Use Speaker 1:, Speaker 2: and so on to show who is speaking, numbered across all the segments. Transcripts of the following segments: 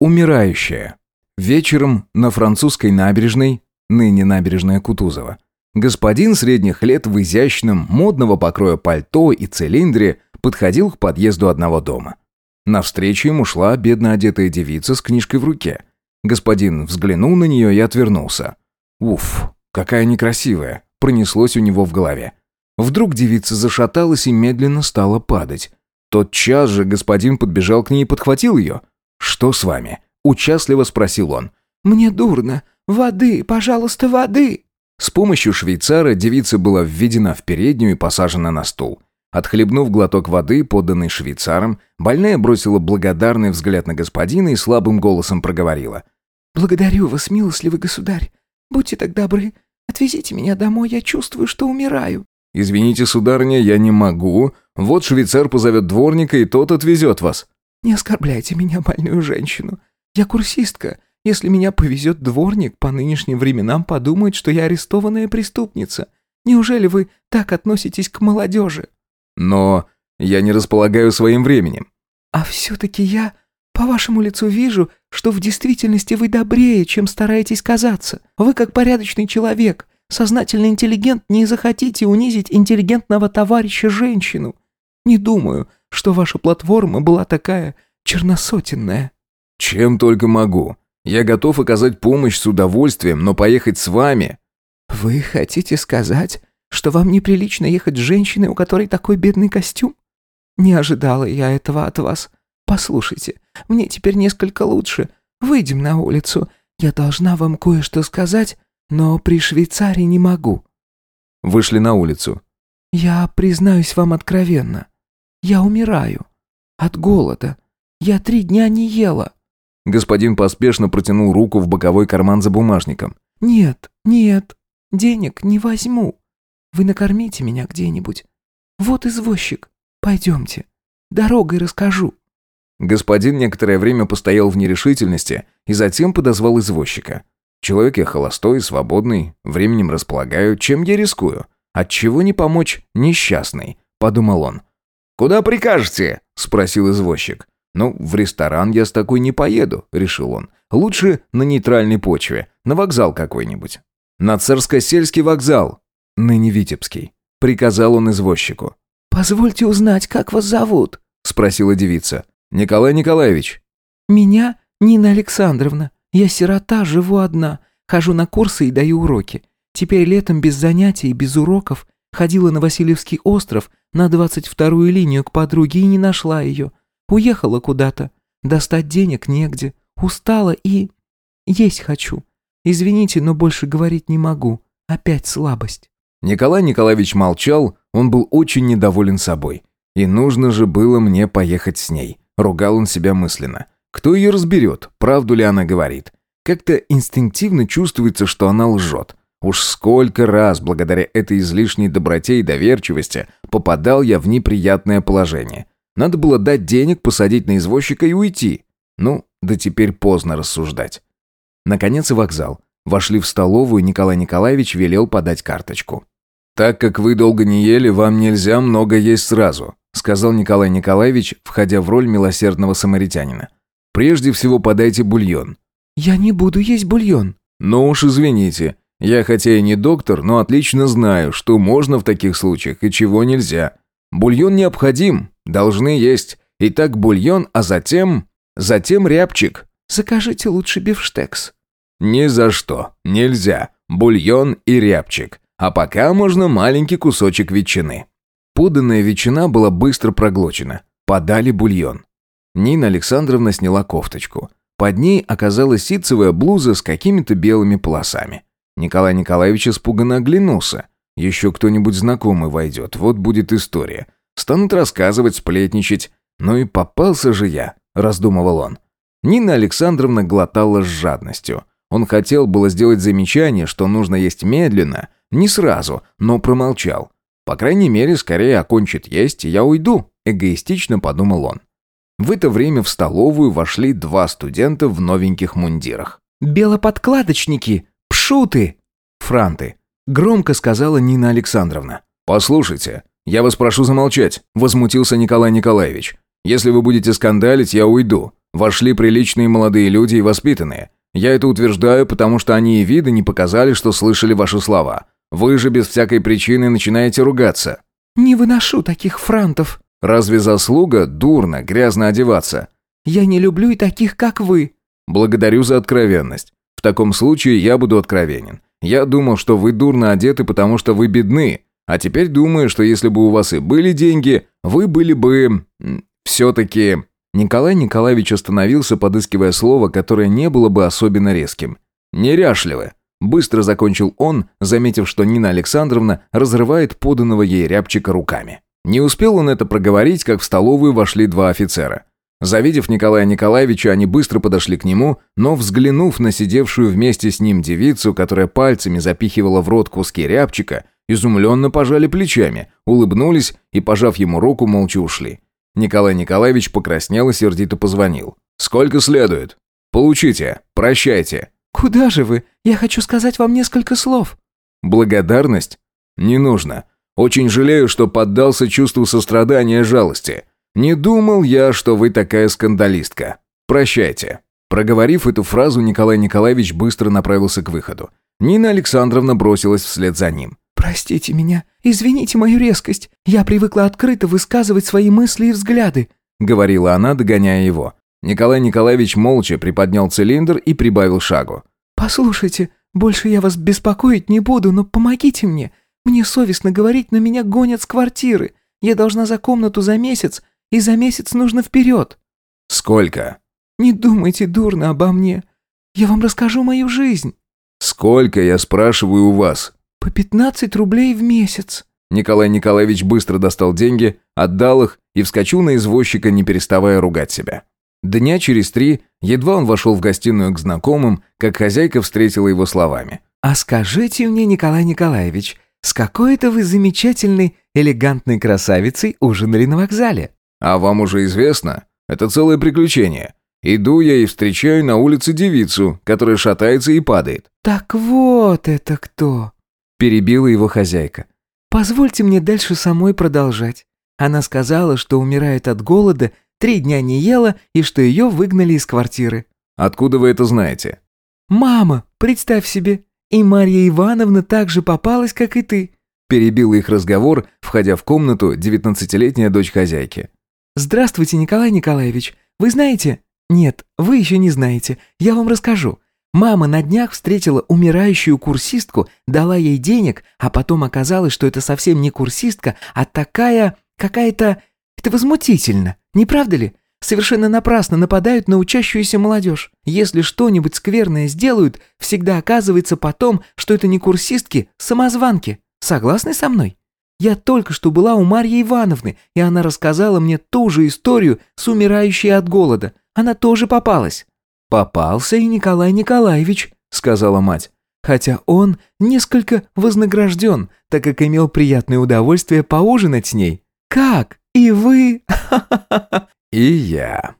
Speaker 1: Умирающая. Вечером на французской набережной, ныне набережная Кутузова, господин средних лет в изящном, модного покроя пальто и цилиндре подходил к подъезду одного дома. Навстречу ему шла бедно одетая девица с книжкой в руке. Господин взглянул на нее и отвернулся. «Уф, какая некрасивая!» пронеслось у него в голове. Вдруг девица зашаталась и медленно стала падать. Тот час же господин подбежал к ней и подхватил ее. «Что с вами?» – участливо спросил он.
Speaker 2: «Мне дурно. Воды, пожалуйста, воды!»
Speaker 1: С помощью швейцара девица была введена в переднюю и посажена на стул. Отхлебнув глоток воды, поданный швейцаром, больная бросила благодарный взгляд на господина и слабым голосом проговорила.
Speaker 2: «Благодарю вас, милостливый государь. Будьте так добры, отвезите меня домой, я чувствую, что умираю».
Speaker 1: «Извините, сударыня, я не могу. Вот швейцар позовет дворника, и тот отвезет вас».
Speaker 2: «Не оскорбляйте меня, больную женщину. Я курсистка. Если меня повезет дворник, по нынешним временам подумает, что я арестованная преступница. Неужели вы так относитесь к молодежи?»
Speaker 1: Но я не располагаю своим временем.
Speaker 2: А все-таки я по вашему лицу вижу, что в действительности вы добрее, чем стараетесь казаться. Вы как порядочный человек, сознательный интеллигент, не захотите унизить интеллигентного товарища-женщину. Не думаю, что ваша платформа была такая черносотенная.
Speaker 1: Чем только могу. Я готов оказать помощь с удовольствием, но поехать с вами...
Speaker 2: Вы хотите сказать, что вам неприлично ехать с женщиной, у которой такой бедный костюм? Не ожидала я этого от вас. Послушайте, мне теперь несколько лучше. Выйдем на улицу. Я должна вам кое-что сказать, но при Швейцарии не могу».
Speaker 1: Вышли на улицу.
Speaker 2: «Я признаюсь вам откровенно. Я умираю. От голода. Я три дня не ела».
Speaker 1: Господин поспешно протянул руку в боковой карман за бумажником.
Speaker 2: «Нет, нет, денег не возьму. Вы накормите меня где-нибудь. Вот извозчик. Пойдемте. Дорогой расскажу».
Speaker 1: Господин некоторое время постоял в нерешительности и затем подозвал извозчика. Человек я холостой, свободный, временем располагаю, чем я рискую? Отчего не помочь несчастный? Подумал он. «Куда прикажете?» – спросил извозчик. «Ну, в ресторан я с такой не поеду», – решил он. «Лучше на нейтральной почве, на вокзал какой-нибудь». «На Царско-сельский вокзал», ныне Витебский. Приказал он извозчику.
Speaker 2: «Позвольте узнать, как вас зовут?»
Speaker 1: Спросила девица. «Николай Николаевич».
Speaker 2: «Меня Нина Александровна. Я сирота, живу одна. Хожу на курсы и даю уроки. Теперь летом без занятий и без уроков ходила на Васильевский остров на двадцать вторую линию к подруге и не нашла ее. Уехала куда-то. Достать денег негде. Устала и... Есть хочу. Извините, но больше говорить не могу. Опять слабость».
Speaker 1: Николай Николаевич молчал, он был очень недоволен собой. И нужно же было мне поехать с ней. Ругал он себя мысленно. Кто ее разберет, правду ли она говорит? Как-то инстинктивно чувствуется, что она лжет. Уж сколько раз, благодаря этой излишней доброте и доверчивости, попадал я в неприятное положение. Надо было дать денег, посадить на извозчика и уйти. Ну, да теперь поздно рассуждать. Наконец и вокзал. Вошли в столовую, Николай Николаевич велел подать карточку. «Так как вы долго не ели, вам нельзя много есть сразу», сказал Николай Николаевич, входя в роль милосердного самаритянина. «Прежде всего подайте бульон».
Speaker 2: «Я не буду есть бульон».
Speaker 1: «Ну уж извините. Я хотя и не доктор, но отлично знаю, что можно в таких случаях и чего нельзя. Бульон необходим, должны есть. Итак, бульон, а затем... Затем рябчик».
Speaker 2: «Закажите лучше бифштекс».
Speaker 1: «Ни за что. Нельзя. Бульон и рябчик. А пока можно маленький кусочек ветчины. Поданная ветчина была быстро проглочена. Подали бульон. Нина Александровна сняла кофточку. Под ней оказалась ситцевая блуза с какими-то белыми полосами. Николай Николаевич испуганно оглянулся. Еще кто-нибудь знакомый войдет, вот будет история. Станут рассказывать, сплетничать. Ну и попался же я, раздумывал он. Нина Александровна глотала с жадностью. Он хотел было сделать замечание, что нужно есть медленно, не сразу, но промолчал. По крайней мере, скорее окончит есть, и я уйду, эгоистично подумал он. В это время в столовую вошли два студента в новеньких мундирах.
Speaker 2: «Белоподкладочники! Пшуты!»
Speaker 1: «Франты», — громко сказала Нина Александровна. «Послушайте, я вас прошу замолчать», — возмутился Николай Николаевич. Если вы будете скандалить, я уйду. Вошли приличные молодые люди и воспитанные. Я это утверждаю, потому что они и вида не показали, что слышали ваши слова. Вы же без всякой причины начинаете ругаться».
Speaker 2: «Не выношу таких франтов».
Speaker 1: «Разве заслуга дурно, грязно одеваться?»
Speaker 2: «Я не люблю и таких, как вы».
Speaker 1: «Благодарю за откровенность. В таком случае я буду откровенен. Я думал, что вы дурно одеты, потому что вы бедны, а теперь думаю, что если бы у вас и были деньги, вы были бы... все-таки...» Николай Николаевич остановился, подыскивая слово, которое не было бы особенно резким. «Неряшливы». Быстро закончил он, заметив, что Нина Александровна разрывает поданного ей рябчика руками. Не успел он это проговорить, как в столовую вошли два офицера. Завидев Николая Николаевича, они быстро подошли к нему, но, взглянув на сидевшую вместе с ним девицу, которая пальцами запихивала в рот куски рябчика, изумленно пожали плечами, улыбнулись и, пожав ему руку, молча ушли. Николай Николаевич покраснел и сердито позвонил. «Сколько следует?» «Получите. Прощайте».
Speaker 2: «Куда же вы? Я хочу сказать вам несколько слов».
Speaker 1: «Благодарность? Не нужно. Очень жалею, что поддался чувству сострадания и жалости. Не думал я, что вы такая скандалистка. Прощайте». Проговорив эту фразу, Николай Николаевич быстро направился к выходу. Нина Александровна бросилась вслед за ним.
Speaker 2: «Простите меня, извините мою резкость. Я привыкла открыто высказывать свои мысли и взгляды», —
Speaker 1: говорила она, догоняя его. Николай Николаевич молча приподнял цилиндр и прибавил шагу.
Speaker 2: «Послушайте, больше я вас беспокоить не буду, но помогите мне. Мне совестно говорить, но меня гонят с квартиры. Я должна за комнату за месяц, и за месяц нужно вперед».
Speaker 1: «Сколько?»
Speaker 2: «Не думайте дурно обо мне. Я вам расскажу мою жизнь».
Speaker 1: «Сколько, я спрашиваю у вас?»
Speaker 2: «По пятнадцать рублей в месяц».
Speaker 1: Николай Николаевич быстро достал деньги, отдал их и вскочил на извозчика, не переставая ругать себя. Дня через три, едва он вошел в гостиную к знакомым, как хозяйка встретила его словами.
Speaker 2: «А скажите мне, Николай Николаевич, с какой-то вы замечательной, элегантной красавицей ужинали на вокзале?»
Speaker 1: «А вам уже известно? Это целое приключение. Иду я и встречаю на улице девицу, которая шатается и падает».
Speaker 2: «Так вот это кто!»
Speaker 1: перебила его хозяйка.
Speaker 2: «Позвольте мне дальше самой продолжать. Она сказала, что умирает от голода, три дня не ела и что ее выгнали из квартиры».
Speaker 1: «Откуда вы это знаете?»
Speaker 2: «Мама, представь себе, и Марья Ивановна так же попалась, как и ты».
Speaker 1: Перебила их разговор, входя в комнату девятнадцатилетняя дочь хозяйки.
Speaker 2: «Здравствуйте, Николай Николаевич. Вы знаете...» «Нет, вы еще не знаете. Я вам расскажу. Мама на днях встретила умирающую курсистку, дала ей денег, а потом оказалось, что это совсем не курсистка, а такая... какая-то... Это возмутительно, не правда ли? Совершенно напрасно нападают на учащуюся молодежь. Если что-нибудь скверное сделают, всегда оказывается потом, что это не курсистки, самозванки. Согласны со мной? Я только что была у Марьи Ивановны, и она рассказала мне ту же историю с умирающей от голода. Она тоже попалась. «Попался и Николай Николаевич», — сказала мать. «Хотя он несколько вознагражден, так как имел приятное удовольствие поужинать с ней. Как? И вы?»
Speaker 1: «И я».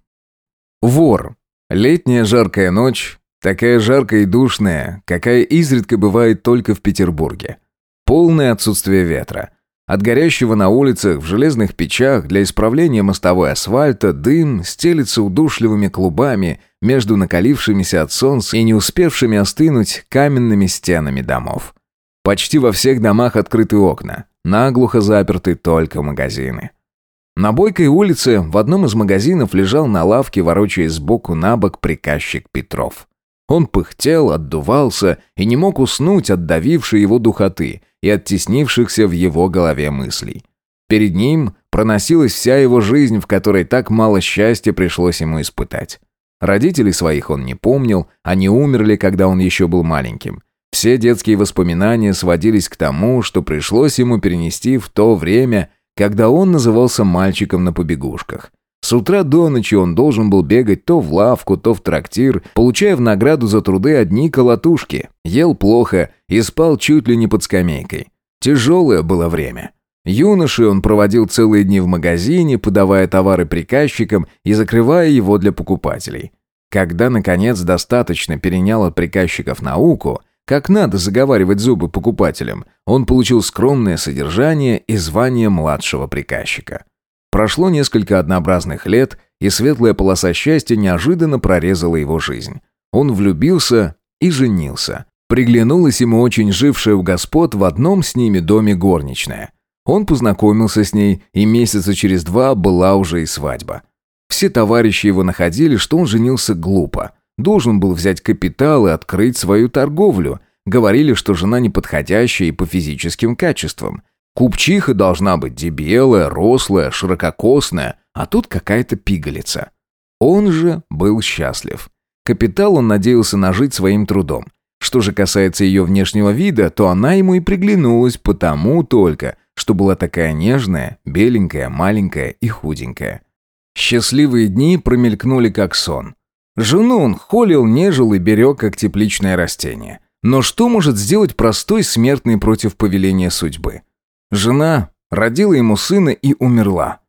Speaker 1: Вор. Летняя жаркая ночь, такая жаркая и душная, какая изредка бывает только в Петербурге. Полное отсутствие ветра. От горящего на улицах в железных печах для исправления мостовой асфальта дым стелится удушливыми клубами между накалившимися от солнца и не успевшими остынуть каменными стенами домов. Почти во всех домах открыты окна, наглухо заперты только магазины. На Бойкой улице в одном из магазинов лежал на лавке, ворочаясь сбоку на бок приказчик Петров. Он пыхтел, отдувался и не мог уснуть от давившей его духоты и оттеснившихся в его голове мыслей. Перед ним проносилась вся его жизнь, в которой так мало счастья пришлось ему испытать. Родителей своих он не помнил, они умерли, когда он еще был маленьким. Все детские воспоминания сводились к тому, что пришлось ему перенести в то время, когда он назывался мальчиком на побегушках. С утра до ночи он должен был бегать то в лавку, то в трактир, получая в награду за труды одни колотушки. Ел плохо и спал чуть ли не под скамейкой. Тяжелое было время. Юношей он проводил целые дни в магазине, подавая товары приказчикам и закрывая его для покупателей. Когда, наконец, достаточно перенял от приказчиков науку, как надо заговаривать зубы покупателям, он получил скромное содержание и звание младшего приказчика. Прошло несколько однообразных лет, и светлая полоса счастья неожиданно прорезала его жизнь. Он влюбился и женился. Приглянулась ему очень жившая у господ в одном с ними доме горничная. Он познакомился с ней, и месяца через два была уже и свадьба. Все товарищи его находили, что он женился глупо. Должен был взять капитал и открыть свою торговлю. Говорили, что жена неподходящая и по физическим качествам. Купчиха должна быть дебелая, рослая, ширококосная, а тут какая-то пигалица. Он же был счастлив. Капитал он надеялся нажить своим трудом. Что же касается ее внешнего вида, то она ему и приглянулась потому только, что была такая нежная, беленькая, маленькая и худенькая. Счастливые дни промелькнули как сон. Жену он холил, нежил и берег, как тепличное растение. Но что может сделать простой смертный против повеления судьбы? Жена родила ему сына и умерла.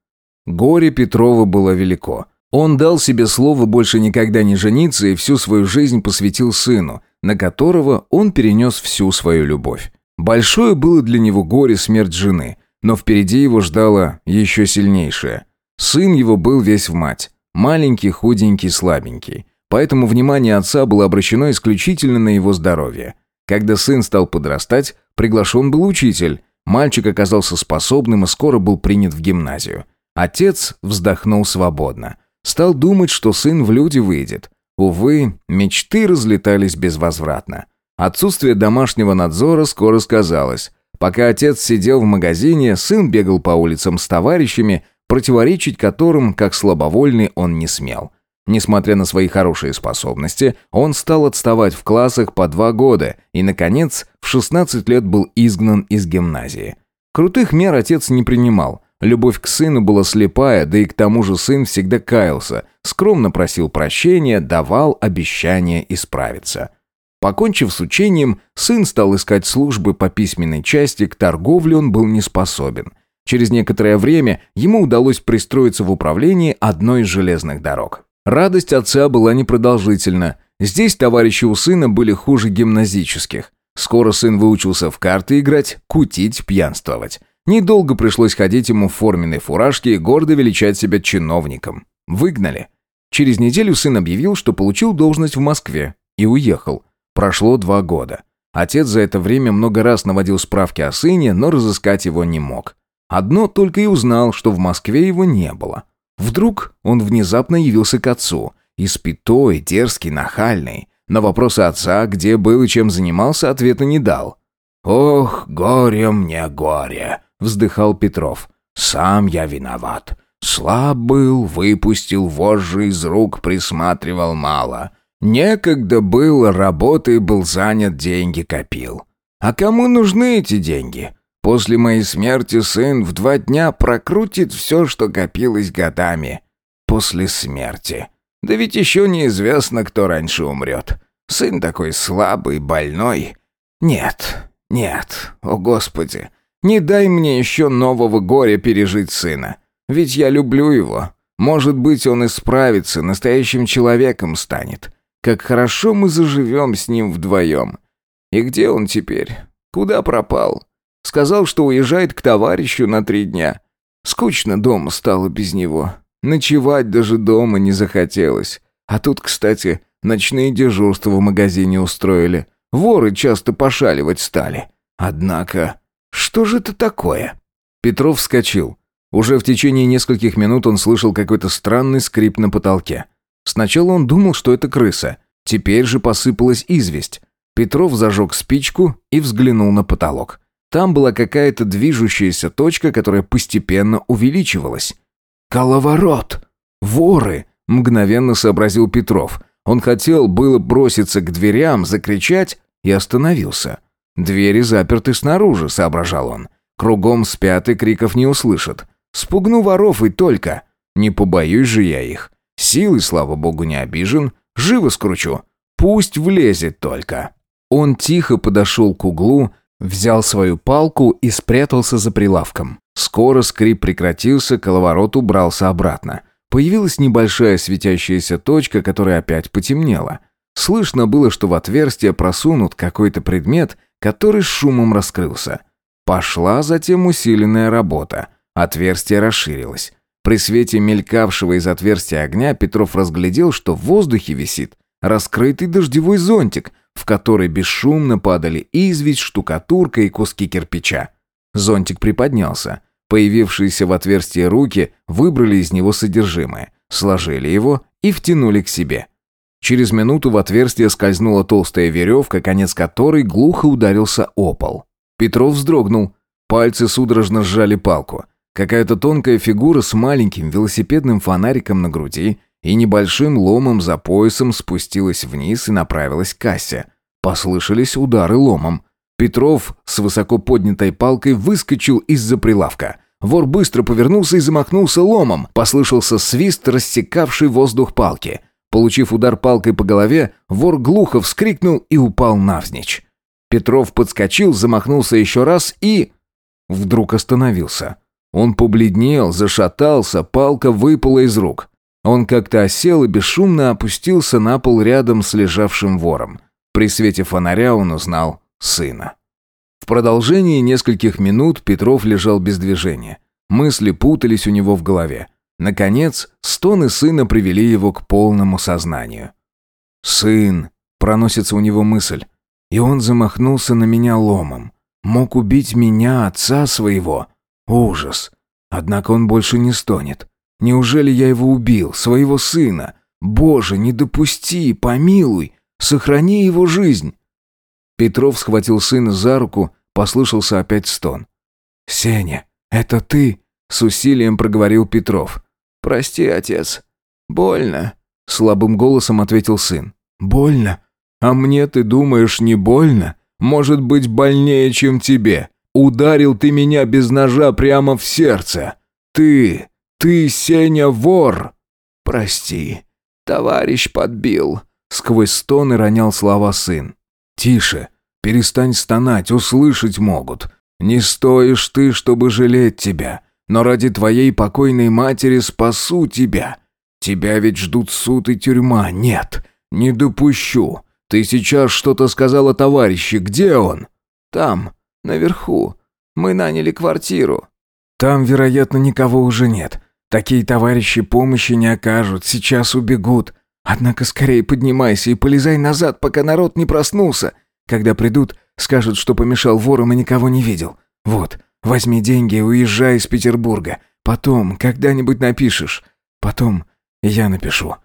Speaker 1: Горе Петрова было велико. Он дал себе слово больше никогда не жениться и всю свою жизнь посвятил сыну, на которого он перенес всю свою любовь. Большое было для него горе смерть жены, но впереди его ждало еще сильнейшее. Сын его был весь в мать, маленький, худенький, слабенький. Поэтому внимание отца было обращено исключительно на его здоровье. Когда сын стал подрастать, приглашен был учитель. Мальчик оказался способным и скоро был принят в гимназию. Отец вздохнул свободно. Стал думать, что сын в люди выйдет. Увы, мечты разлетались безвозвратно. Отсутствие домашнего надзора скоро сказалось. Пока отец сидел в магазине, сын бегал по улицам с товарищами, противоречить которым, как слабовольный, он не смел. Несмотря на свои хорошие способности, он стал отставать в классах по два года и, наконец, в 16 лет был изгнан из гимназии. Крутых мер отец не принимал – Любовь к сыну была слепая, да и к тому же сын всегда каялся, скромно просил прощения, давал обещание исправиться. Покончив с учением, сын стал искать службы по письменной части, к торговле он был не способен. Через некоторое время ему удалось пристроиться в управлении одной из железных дорог. Радость отца была непродолжительна. Здесь товарищи у сына были хуже гимназических. Скоро сын выучился в карты играть, кутить, пьянствовать. Недолго пришлось ходить ему в форменной фуражке и гордо величать себя чиновником. Выгнали. Через неделю сын объявил, что получил должность в Москве и уехал. Прошло два года. Отец за это время много раз наводил справки о сыне, но разыскать его не мог. Одно только и узнал, что в Москве его не было. Вдруг он внезапно явился к отцу. Испитой, дерзкий, нахальный. На вопросы отца, где был и чем занимался, ответа не дал. «Ох, горе мне горе!» вздыхал Петров. «Сам я виноват. Слаб был, выпустил вожжи из рук, присматривал мало. Некогда был, работой был занят, деньги копил. А кому нужны эти деньги? После моей смерти сын в два дня прокрутит все, что копилось годами. После смерти. Да ведь еще неизвестно, кто раньше умрет. Сын такой слабый, больной. Нет, нет, о господи, не дай мне еще нового горя пережить сына. Ведь я люблю его. Может быть, он исправится, настоящим человеком станет. Как хорошо мы заживем с ним вдвоем. И где он теперь? Куда пропал? Сказал, что уезжает к товарищу на три дня. Скучно дома стало без него. Ночевать даже дома не захотелось. А тут, кстати, ночные дежурства в магазине устроили. Воры часто пошаливать стали. Однако что же это такое? Петров вскочил. Уже в течение нескольких минут он слышал какой-то странный скрип на потолке. Сначала он думал, что это крыса. Теперь же посыпалась известь. Петров зажег спичку и взглянул на потолок. Там была какая-то движущаяся точка, которая постепенно увеличивалась. «Коловорот! Воры!» – мгновенно сообразил Петров. Он хотел было броситься к дверям, закричать и остановился – «Двери заперты снаружи», — соображал он. «Кругом спят и криков не услышат. Спугну воров и только. Не побоюсь же я их. Силы, слава богу, не обижен. Живо скручу. Пусть влезет только». Он тихо подошел к углу, взял свою палку и спрятался за прилавком. Скоро скрип прекратился, коловорот убрался обратно. Появилась небольшая светящаяся точка, которая опять потемнела. Слышно было, что в отверстие просунут какой-то предмет — который с шумом раскрылся. Пошла затем усиленная работа. Отверстие расширилось. При свете мелькавшего из отверстия огня Петров разглядел, что в воздухе висит раскрытый дождевой зонтик, в который бесшумно падали известь, штукатурка и куски кирпича. Зонтик приподнялся. Появившиеся в отверстие руки выбрали из него содержимое, сложили его и втянули к себе. Через минуту в отверстие скользнула толстая веревка, конец которой глухо ударился о пол. Петров вздрогнул. Пальцы судорожно сжали палку. Какая-то тонкая фигура с маленьким велосипедным фонариком на груди и небольшим ломом за поясом спустилась вниз и направилась к кассе. Послышались удары ломом. Петров с высоко поднятой палкой выскочил из-за прилавка. Вор быстро повернулся и замахнулся ломом. Послышался свист, рассекавший воздух палки. Получив удар палкой по голове, вор глухо вскрикнул и упал навзничь. Петров подскочил, замахнулся еще раз и... Вдруг остановился. Он побледнел, зашатался, палка выпала из рук. Он как-то осел и бесшумно опустился на пол рядом с лежавшим вором. При свете фонаря он узнал сына. В продолжении нескольких минут Петров лежал без движения. Мысли путались у него в голове. Наконец, стоны сына привели его к полному сознанию. «Сын!» — проносится у него мысль. И он замахнулся на меня ломом. Мог убить меня, отца своего. Ужас! Однако он больше не стонет. Неужели я его убил, своего сына? Боже, не допусти, помилуй, сохрани его жизнь. Петров схватил сына за руку, послышался опять стон. «Сеня, это ты?» — с усилием проговорил Петров.
Speaker 2: «Прости, отец. Больно», —
Speaker 1: слабым голосом ответил сын.
Speaker 2: «Больно? А мне, ты думаешь, не больно? Может быть, больнее, чем тебе. Ударил ты меня без ножа прямо в сердце. Ты, «Ты, Сеня, вор!» «Прости, товарищ подбил», — сквозь стоны ронял слова сын.
Speaker 1: «Тише, перестань стонать, услышать могут. Не стоишь ты, чтобы жалеть тебя, но ради твоей покойной матери спасу тебя. Тебя ведь ждут суд и тюрьма, нет, не допущу. Ты сейчас что-то сказала товарищу, где он?»
Speaker 2: «Там, наверху. Мы наняли квартиру».
Speaker 1: «Там, вероятно, никого уже нет. Такие товарищи помощи не окажут, сейчас убегут. Однако скорее поднимайся и полезай назад, пока народ не проснулся. Когда придут, скажут, что помешал ворам и никого не видел. Вот, возьми деньги и уезжай из Петербурга. Потом, когда-нибудь напишешь. Потом я напишу.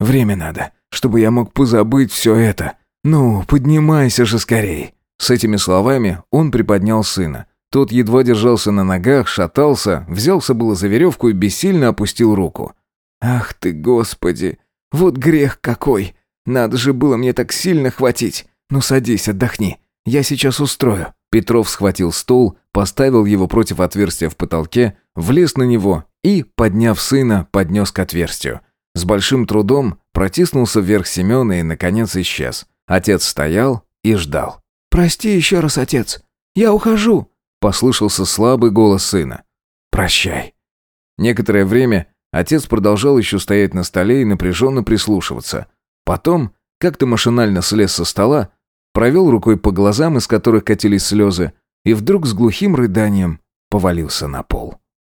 Speaker 1: Время надо, чтобы я мог позабыть все это. Ну, поднимайся же скорей». С этими словами он приподнял сына. Тот едва держался на ногах, шатался, взялся было за веревку и бессильно опустил руку.
Speaker 2: «Ах ты, Господи! Вот грех какой! Надо же было мне так сильно хватить! Ну садись, отдохни, я сейчас устрою».
Speaker 1: Петров схватил стол, поставил его против отверстия в потолке, влез на него и, подняв сына, поднес к отверстию. С большим трудом протиснулся вверх Семена и, наконец, исчез. Отец стоял и ждал.
Speaker 2: «Прости еще раз, отец. Я ухожу»,
Speaker 1: послышался слабый голос сына. «Прощай». Некоторое время отец продолжал еще стоять на столе и напряженно прислушиваться. Потом как-то машинально слез со стола, провел рукой по глазам, из которых катились слезы, и вдруг с глухим рыданием повалился на пол.